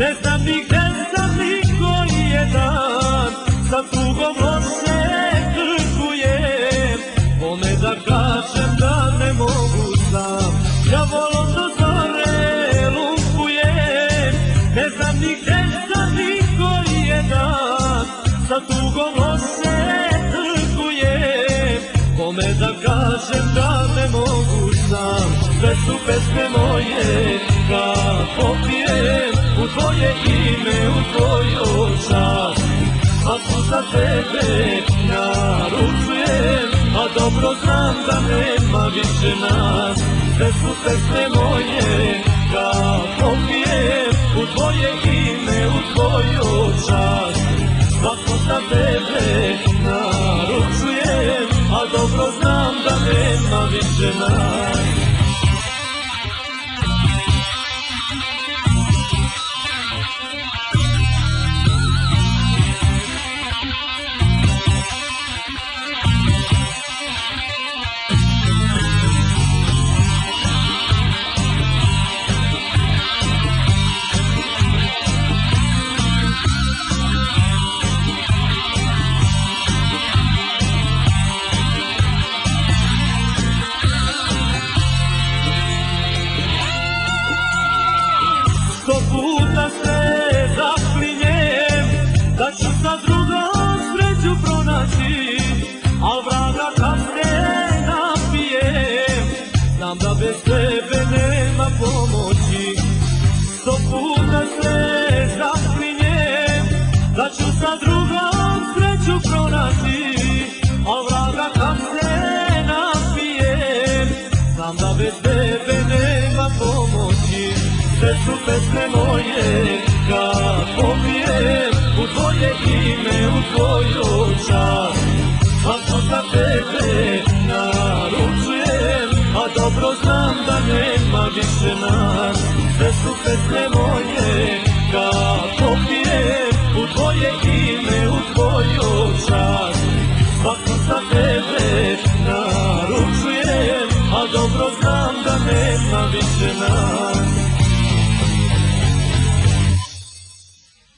de San Miguel. Su pesme moje Kad popijem u tvoje ime, u tvoju čast Svaku za tebe naručujem A dobro znam da nema više nas. Sve su pesme moje Kad popijem u tvoje ime, u tvoju čast Svaku za tebe naručujem A dobro znam da nema više nas Al vraga kad se napijem Znam da bez tebe nema pomoći. Sto puta se zaklinjem Da ću sa drugom sreću pronaći. Al vraga kad se napijem Znam da bez tebe nema pomoći. Sve su pesme moje Kad popijem u tvoje ime, u tvoju sve su pesme moje, kako pijem u tvoje ime, u tvoju čast. Svaku za tebe naručujem, a dobro znam da nema više nas.